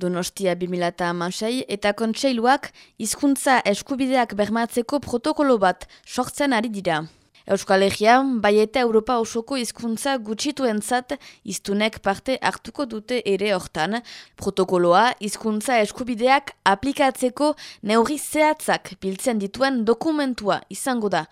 Donostia 2006 eta kontseiluak hizkuntza eskubideak bermatzeko protokolo bat sortzen ari dira. Euskal Herria, bai eta Europa osoko hizkuntza gutxituentzat iztunek parte hartuko dute ere hortan. Protokoloa hizkuntza eskubideak aplikatzeko neurri zehatzak biltzen dituen dokumentua izango da.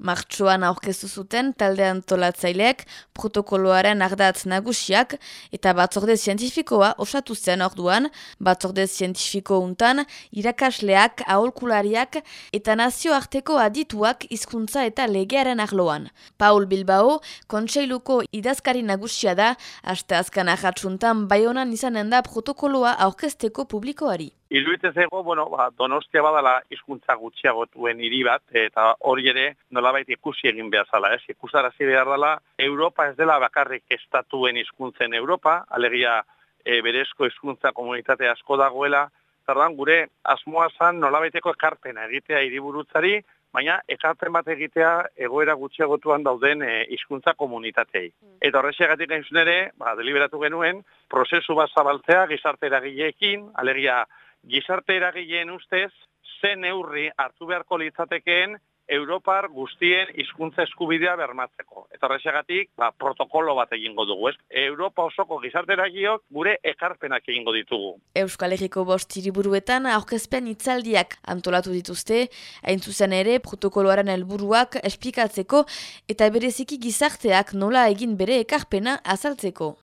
Martxoan aurkeztu zuten talde antolatzaileek protokoloaren ardatz nagusiak eta batzorde zientifikoa osatu zen orduan, batzorde zientifiko untan, irakasleak, aholkulariak eta nazioarteko adituak hizkuntza eta legearen arloan. Paul Bilbao, kontseiluko idazkari nagusia da, aste azkan ahatsuntan baionan izanen da protokoloa aurkezteko publikoari. Iruitez ego, bueno, ba, donostia badala hizkuntza gutxiagotuen hiri bat, eta hori ere nolabait ikusi egin behar zala, ez? Ikusarazi behar dela, Europa ez dela bakarrik estatuen hizkuntzen Europa, alegia e, berezko hizkuntza komunitate asko dagoela, Zerdan, gure asmoa zan nolabaiteko ekarpena egitea hiriburutzari, baina ekarpen bat egitea egoera gutxiagotuan dauden e, hizkuntza komunitatei. Mm. Eta horrexegatik gain ere, ba, deliberatu genuen, prozesu bat zabaltzea gizarte eragileekin, alegia gizarte eragileen ustez, zen neurri hartu beharko litzatekeen Europar guztien hizkuntza eskubidea bermatzeko. Eta horrexegatik, ba, protokolo bat egingo dugu, ez? Europa osoko gizarteragiok gure ekarpenak egingo ditugu. Euskal Herriko bost hiriburuetan aurkezpen hitzaldiak antolatu dituzte, hain zuzen ere protokoloaren helburuak esplikatzeko eta bereziki gizarteak nola egin bere ekarpena azaltzeko.